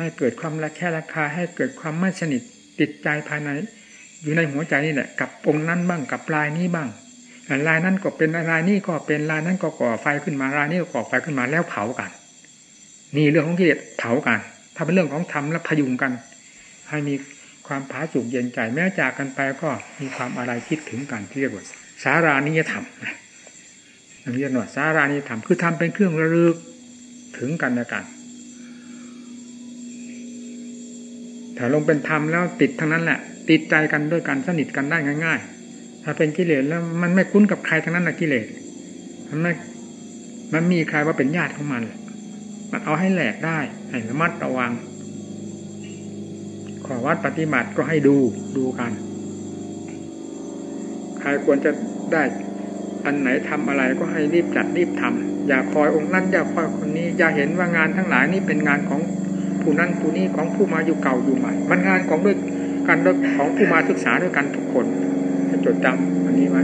ให้เกิดความละแค่ราคาให้เกิดความไม่สนิทติดใจภายใน อยู่ในหัวใจนี่แหละกับองค์นั้นบ้างกับลายนี้บ้างลายนั้นก็เป็นลายนี้ก็เป็นลายนั้นก็ก่อไฟขึ้นมาลายนี้ก็ก่อไฟขึ้นมาแล้วเผากัน นี่เรื่องของกิเลสเผากัน ถ้าเป็นเรื่องของธรรมและพยุงกัน ให้มีความผาสุกเย็นใจแม้จากกันไปก็มีความอะไรคิดถึงกันที่เรียกว่าสารานิยธรรมนะเรียกว่าสารานิยธรรมคือทำเป็นเครื่องระลึกถึงกันและกัน ถ้าลงเป็นธรรมแล้วติดทั้งนั้นแหละ ติดใจกันด้วยกันสนิทกันได้ง่าย ๆ ถ้าเป็นกิเลสแล้วมันไม่คุ้นกับใครทั้งนั้นนะกิเลสมันไม่มันมีใครว่าเป็นญาติของมันมันเอาให้แหลกได้ให้ระมัดระวัง ขอวัดปฏิบัติก็ให้ดูดูกัน ใครควรจะได้อันไหนทำอะไรก็ให้รีบจัดรีบทำอย่าคอยองค์นั้นอย่าคอยคนนี้ อย่าเห็นว่างานทั้งหลายนี่เป็นงานของ ผู้นั้นผู้นี้ของผู้มาอยู่เก่าอยู่ใหม่ มันงานของด้วยกันของผู้มาศึกษาด้วยกันทุกคนให้จดจำอันนี้ไว้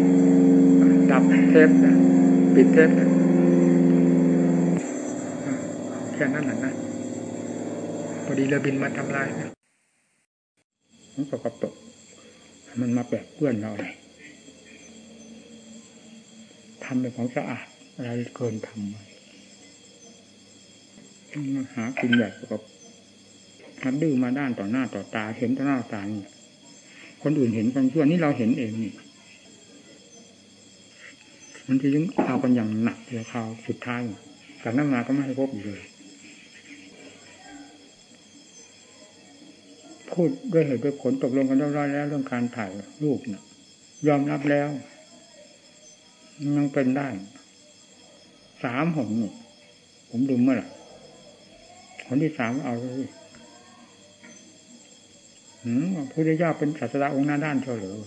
ดับเทปปิดเทปแค่นั้นแหละนะพอดีเรือบินมาทำลายมันสกปรกมันมาแปะเปื้อนเราเลยทำเป็นของสะอาดอะไรเกินทำไปหากินแบบกับ มันดื้อมาด้านต่อหน้าต่อตา เห็นต่อหน้าตานี่คนอื่นเห็นกันชั่วนี่เราเห็นเองนี่มันจะยิ่งเอากันอย่างหนักเลยคราวสุดท้ายจากนั้นมาก็ไม่ให้พบอีกเลยพูดด้วยเหตุด้วยผลตกลงกันเรียบร้อยแล้วเรื่องการถ่ายรูปนะยอมรับแล้วยังเป็นได้สามหนผมดูเมื่อไหร่คนที่สามเอาเลย หืมพุทธเจ้าเป็นศาสดาองค์หน้าด้านเฉลย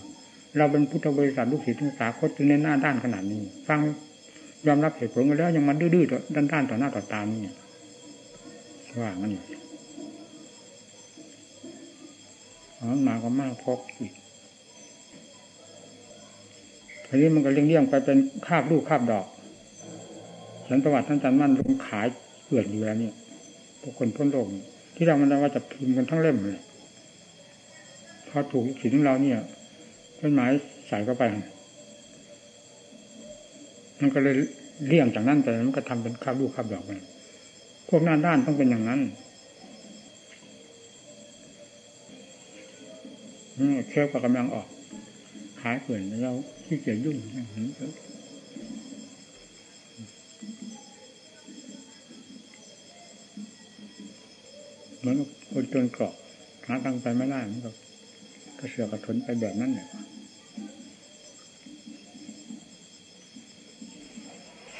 เราเป็นพุทธบริษัทลูกศิษย์ทุกสาคตจึงในหน้าด้านขนาดนี้ ฟังยอมรับเหตุผลกันแล้วยังมันดื้อๆด้านด้านต่อหน้าต่อตานี่ว่างั้นอ๋อมาก็มากพกอีกทีนี้มันก็เลี่ยงๆไปเป็นคาบลูกคาบดอกฉันประวัติท่านอาจารย์มั่นลงขายเกลื่อนอยู่แล้วเนี่ยพวกคนพ้นโลกที่เรามันว่าจะพิมพ์กันทั้งเล่มเลย พอถูกสินของเราเนี่ยต้นไม้ใส่เข้าไป มันก็เลยเลี่ยงจากนั้นแต่มันก็ทำเป็นคาบลูกคาบดอกไปพวกหน้าด้านต้องเป็นอย่างนั้นนี่เคลก็กำลังออกขายเกลื่อนแล้วที่เกียจยุ่งเหมือนคนจนเกาะหาทางไปไม่ได้เหมันก็ กระเสือกกระทนไปแบบนั้นเนี่ย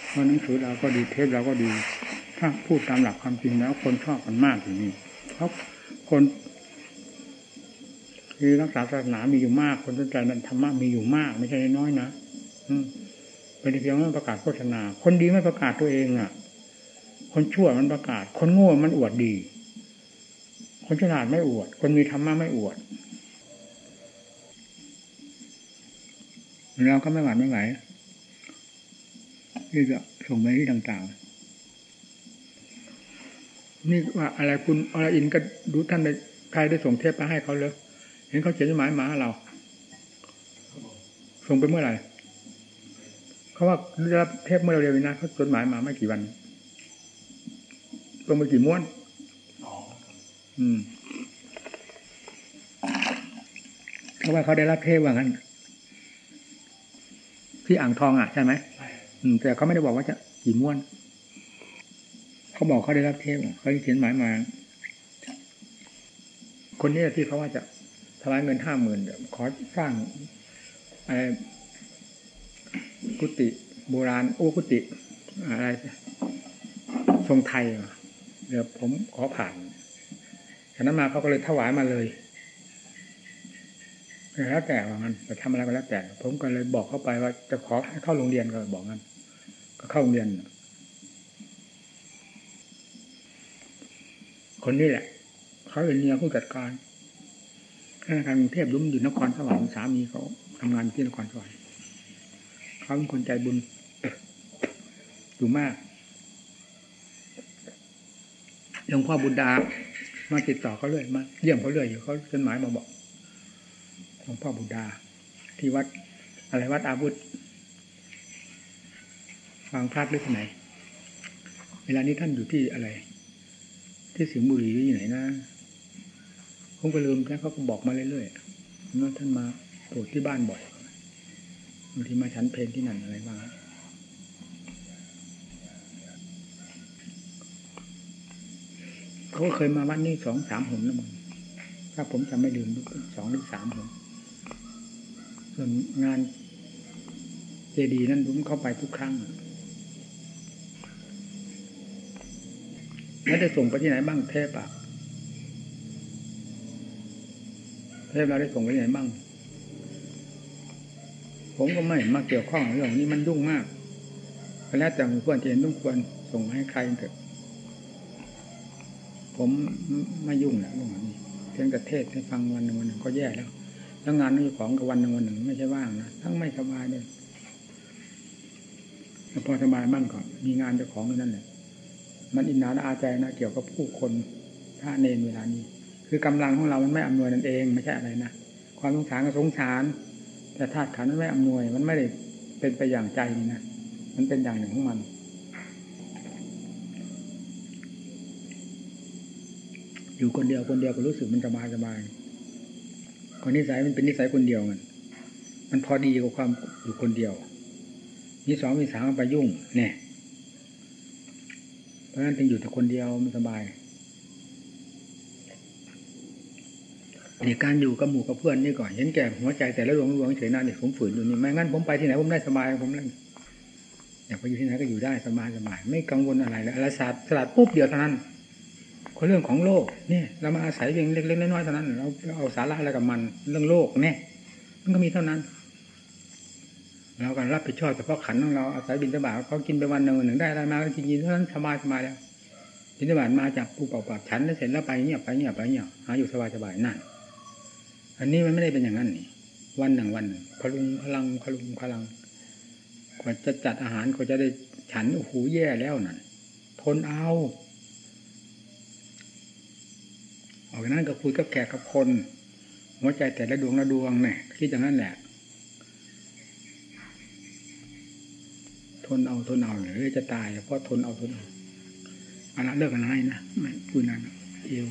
เพราะหนังสือเราก็ดีเทปเราก็ดี ถ้าพูดตามหลักความจริงแล้ว คนชอบกันมากอย่างนี้เพราะคนคือรักษาศาสนามีอยู่มาก คนสนใจนันธรรมะมีอยู่มาก ไม่ใช่น้อยนะอืมเป็นเพียงไม่ประกาศโฆษณา คนดีไม่ประกาศตัวเองอะ คนชั่วมันประกาศ คนโง่มันอวดดี คนฉลาดไม่อวด คนมีธรรมะไม่อวด เราก็ไม่หวั่นไม่ไหวที่จะส่งไปที่ต่างๆ นี่ว่าอะไรคุณอะไรอินก็ดูท่านใครได้ส่งเทปไปให้เขาเลยเห็นเขาเขียนจดหมายมาเรา ส่งไปเมื่อไหร่เขาว่าได้รับเทปเมื่อเร็วๆนะเขาจดหมายมาไม่กี่วันส่งไปกี่ม้วนอืมเขาว่าเขาได้รับเทปว่างั้น ที่อ่างทองอะใช่ไหมอืมแต่เขาไม่ได้บอกว่าจะกี่ม้วน เขาบอกเขาได้รับเทปเขาเขียนหมายมา คนนี้ที่เขาว่าจะถวายเงินห้าหมื่นขอสร้างอะไรกุฏิโบราณ โอ้กุฏิอะไรทรงไทยเดี๋ยวผมขอผ่านฉะนั้นมาเขาก็เลยถวายมาเลย แล้วแต่ว่างั้นจะทำอะไรก็แล้วแต่ ผมก็เลยบอกเข้าไปว่า จะขอให้เข้าโรงเรียนก็บอกงั้น ก็เข้าโรงเรียน คนนี้แหละ เขาเป็นเมียผู้จัดการธนาคารกรุงเทพยุ่มอยู่นครสวรรค์สามีเขาทำงานที่นครสวรรค์เขาเป็นคนใจบุญอยู่มากหลวงพ่อบุญดา มาติดต่อเขาเลยมาเยี่ยมเขาเลยอยู่เขาจดหมายมาบอก หลวงพ่อบุดา ที่วัดอะไรวัดอาวุธวางพลาดหรือที่ไหน เวลานี้ท่านอยู่ที่อะไร ที่สิงห์บุรีหรือที่ไหนนะผมก็ลืมแล้วเขาก็บอกมาเรื่อยๆว่าท่านมาโปรดที่บ้านบ่อยบางทีมาชั้นเพลนที่นั่นอะไรบ้างเขาเคยมาวัดนี้สองสามหนแล้วมั้งถ้าผมจำไม่ลืมสองหรือสามหน ส่วนงานเจดีนั้นผมเข้าไปทุกครั้งแล้วได้ส่งไปที่ไหนบ้างเทปอะเทปเราได้ส่งไปที่ไหนบ้าง ผมก็ไม่มาเกี่ยวข้องเรื่องนี้มันยุ่งมากแล้วแต่เพื่อนจะเห็นต้องควรส่งมาให้ใครเถอะผมไม่ยุ่งแหละเรื่องนี้เพียงแต่เทศให้ฟังวันหนึ่งวันหนึ่งก็แย่แล้ว แล้วงานนี้ของกับวันหนึ่งวันหนึ่งไม่ใช่ว่างนะทั้งไม่สบายเลยแต่พอสบายมั่นก่อนมีงานเจ้าของนั่นแหละมันอินนาอาใจนะเกี่ยวกับผู้คนพระเนรเวลานี้ คือกำลังของเรามันไม่อำนวยนั่นเองไม่ใช่อะไรนะความสงสารก็สงสาร แต่ธาตุขันมันไม่อำนวย มันไม่ได้เป็นไปอย่างใจนี่นะมันเป็นอย่างหนึ่งของมันอยู่คนเดียวคนเดียวก็รู้สึกมันสบายสบาย คนนิสัยมันเป็นนิสัยคนเดียวมัน มันพอดีกับความอยู่คนเดียวนี่สองมีสามไปยุ่ง เนี่ย เพราะฉะนั้นจึงอยู่แต่คนเดียวมันสบายนี่การอยู่กับหมู่กับเพื่อนนี่ก่อน เห็นแก่หัวใจแต่ละดวงดวงเฉยนั่นนี่ผมฝืนอยู่นี่ไม่งั้นผมไปที่ไหนผมได้สบายผมเลยอยากไปอยู่ที่ไหนก็อยู่ได้สบายสบายไม่กังวลอะไรแล้วอะไรศาสตร์สลัดปุ๊บเดียวเท่านั้น ก็เรื่องของโลกนี่เรามาอาศัยเพียงเล็กๆน้อยๆเท่านั้นเราเอาสาระอะไรกับมัน เรื่องโลกเนี่ยมันก็มีเท่านั้นเราการรับผิดชอบเฉพาะขันของเราอาศัยบินตบาเขากินไปวันหนึ่งหนึ่งได้อะไรมาก็กินกินเท่านั้นสบายสบายแล้วบินตบามาจากผู้เป่าปากฉันแล้วเสร็จแล้วไปเงียบไปเงียบไปเงียบหาอยู่สบายสบายนั่นอันนี้มันไม่ได้เป็นอย่างนั้นนี่วันหนึ่งวันหนึ่งพลุงพลังพลุงพลังกว่าจะจัดอาหารกว่าจะได้ฉันโอ้โหแย่แล้วนั่นทนเอา ออกจากนั้นก็คุยกับแขกกับคน หัวใจแต่ละดวงละดวงเนี่ยคิดอย่างนั้นแหละ ทนเอาทนเอาหรือจะตายเพราะทนเอาทนเอาอันนั้นเลิกกันให้นะไม่พูดนั้นเอว